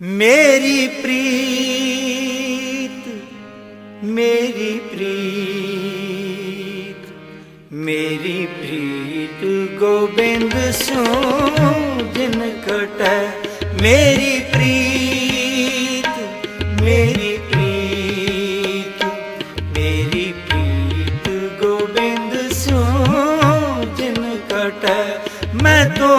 ਮੇਰੀ ਪ੍ਰੀਤ ਮੇਰੀ ਪ੍ਰੀਤ ਮੇਰੀ ਪ੍ਰੀਤ ਗੋਬਿੰਦ ਸੋ ਜਿਨ ਕਟੈ ਮੇਰੀ ਪ੍ਰੀਤ ਮੇਰੀ ਪ੍ਰੀਤ ਮੇਰੀ ਪ੍ਰੀਤ ਗੋਬਿੰਦ ਸੋ ਜਿਨ ਕਟੈ ਮੈਂ ਤੋ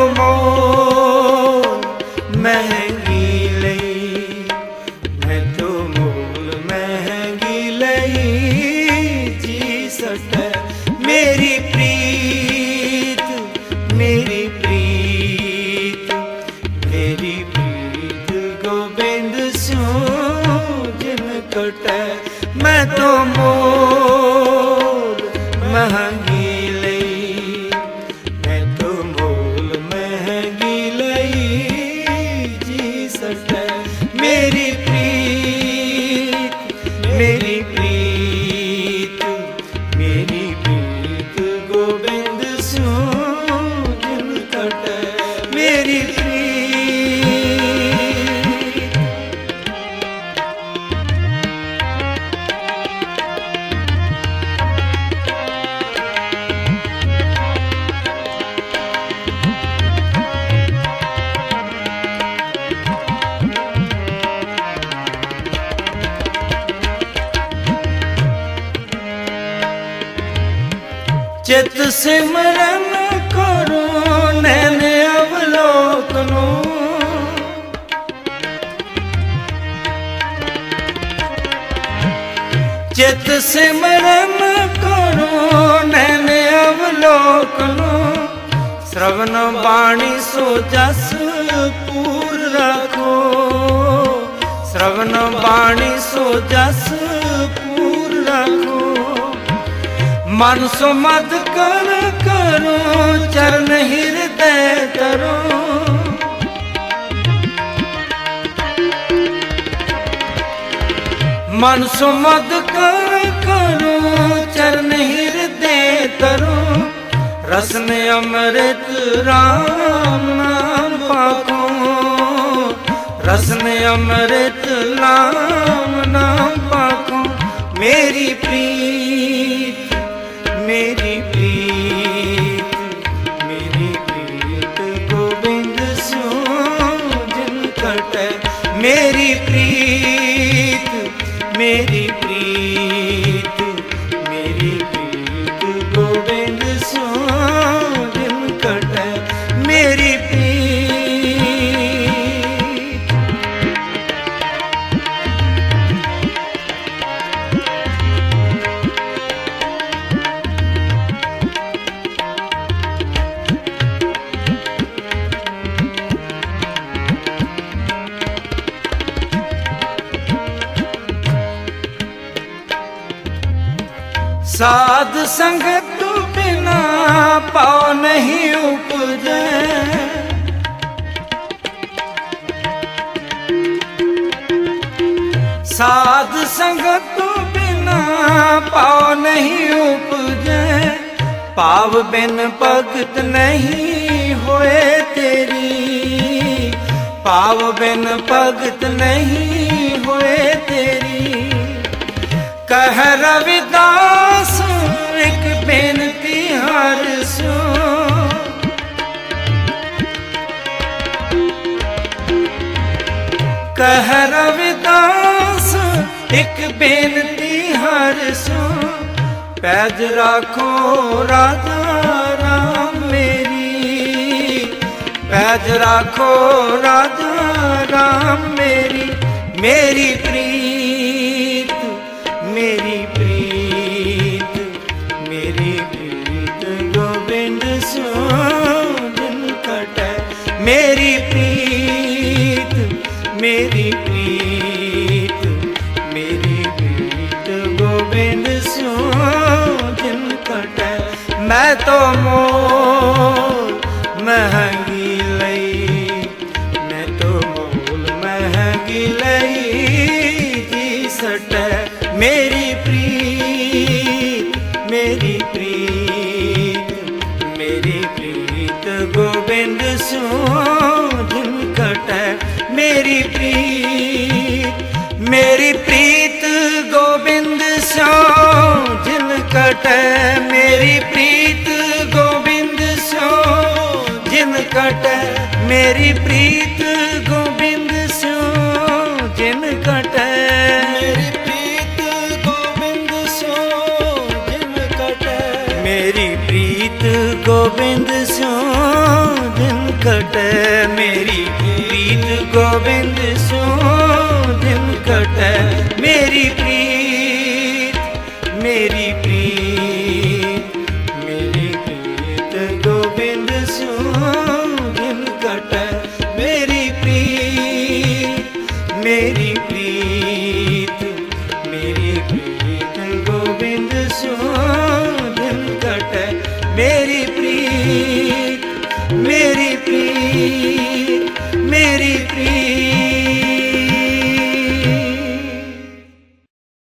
ਮੈਂ ਤੋ ਚਿਤ ਸਿਮਰਨ ਕਰੋ ਨੈਣ ਅਵਲੋਕ ਨੂੰ। ਚਿਤ ਸਿਮਰਨ ਕਰੋ ਨੈਣ ਅਵਲੋਕ ਨੂੰ। ਸ਼ਰਵਨ ਬਾਣੀ ਸੋ ਜਸ ਪੂਰ ਰੱਖੋ। ਸ਼ਰਵਨ ਬਾਣੀ ਸੋ ਜਸ ਮਨ ਸੋ ਕਰ ਕਰੋ ਚਰਨ ਹਿਰਦੈ ਤਰੋ। ਮਨ ਸੋ ਕਰ ਕਰੋ ਚਰਨ ਹਿਰਦੈ ਤਰੋ। ਰਸਨ ਅੰਮ੍ਰਿਤ ਰਾਮ ਨਾਮ ਪਾਕੋ ਰਸਨ ਅੰਮ੍ਰਿਤ ਨਾਮ ਨਾਮ ਮੇਰੀ ਸਾਧ ਸੰਗਤ ਬਿਨਾ ਪਾਉ ਨਹੀਂ ਉਪਜੈ। ਸਾਧ ਸੰਗਤ ਬਿਨਾ ਪਾਉ ਨਹੀਂ ਉਪਜੈ। ਪਾਵ ਬਿਨ ਭਗਤ ਨਹੀਂ ਹੋਏ ਤੇਰੀ। ਭਾਵ ਬਿਨ ਭਗਤ ਨਹੀਂ ਹੋਏ ਤੇਰੀ। ਕਹਿ ਰਵੀ ਕਹਿ ਰਵਿਦਾਸ, ਇੱਕ ਬੇਨਤੀ ਹਰ ਸੋ ਪੈਜ ਰੱਖੋ ਰਾਧਾ, ਰਾਮ ਮੇਰੀ। ਪੈਜ ਰੱਖੋ ਰਾਧਾ, ਰਾਮ ਮੇਰੀ। ਮੇਰੀ ਪ੍ਰੀਤ ਮੇਰੀ ਪ੍ਰੀਤ ਮੇਰੀ ਪ੍ਰੀਤ ਗੋਬਿੰਦ ਸੋ ਦਿਨ ਕਟੈ। ਮੇਰੀ ਪ੍ਰੀਤ ਮੈਂ ਤੋ ਮੋਲ ਮਹਿੰਗੀ ਲਈ ਮੈਂ ਤੋ ਮੋਲ ਮਹਿੰਗੀ ਲਈ ਜੀ ਸਟੈ ਮੇਰੀ ਪ੍ਰੀਤ ਮੇਰੀ ਪ੍ਰੀਤ ਮੇਰੀ ਪ੍ਰੀਤ ਗੋਬਿੰਦ ਸੋ ਦਿਨ ਕਟੈ ਮੇਰੀ ਪ੍ਰੀਤ ਮੇਰੀ ਪ੍ਰੀਤ ਗੋਬਿੰਦ ਸਿਉ ਜਿਨ ਕਟੈ ਮੇਰੀ ਪ੍ਰੀਤ ਗੋਬਿੰਦ ਸਿਉ ਜਿਨ ਕਟੈ ਮੇਰੀ ਪ੍ਰੀਤ ਗੋਬਿੰਦ ਸਿਉ ਜਿਨ ਕਟੈ ਮੇਰੀ ਪ੍ਰੀਤ ਗੋਬਿੰਦ ਸਿਉ ਜਿਨ ਕਟੈ ਮੇਰੀ ਪ੍ਰੀਤ ਗੋਬਿੰਦ ਸਿਉ ਮੇਰੀ ਪ੍ਰੀਤ ਮੇਰੀ ਪ੍ਰੀਤ ਗੋਬਿੰਦ ਸਿਉ ਜਿਨ ਮੇਰੀ ਪ੍ਰੀਤ ਮੇਰੀ ਪ੍ਰੀਤ